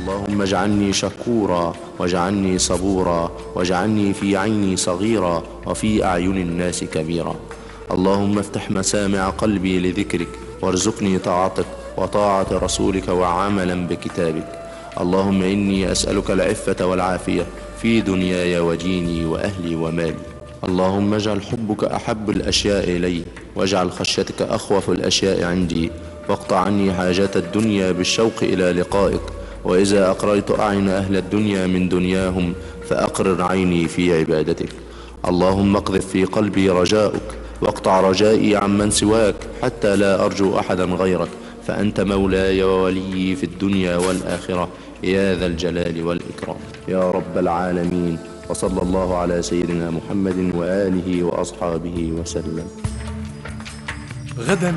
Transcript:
اللهم اجعلني شكورا واجعلني صبورا واجعلني في عيني صغيرا وفي أعين الناس كبيرا. اللهم افتح مسامع قلبي لذكرك وارزقني طاعتك وطاعة رسولك وعملا بكتابك. اللهم إني أسألك العفة والعافية في دنياي وديني وأهلي ومالي. اللهم اجعل حبك أحب الأشياء إلي واجعل خشيتك أخوف الأشياء عندي. واقطع عني حاجات الدنيا بالشوق إلى لقائك وإذا أقررت أعين أهل الدنيا من دنياهم فأقرر عيني في عبادتك. اللهم اقذف في قلبي رجاؤك واقطع رجائي عمن سواك حتى لا أرجو أحدا غيرك. فأنت مولاي وولي في الدنيا والآخرة. يا ذا الجلال والإكرام. يا رب العالمين. وصلى الله على سيدنا محمد وآله وأصحابه وسلم. غدا.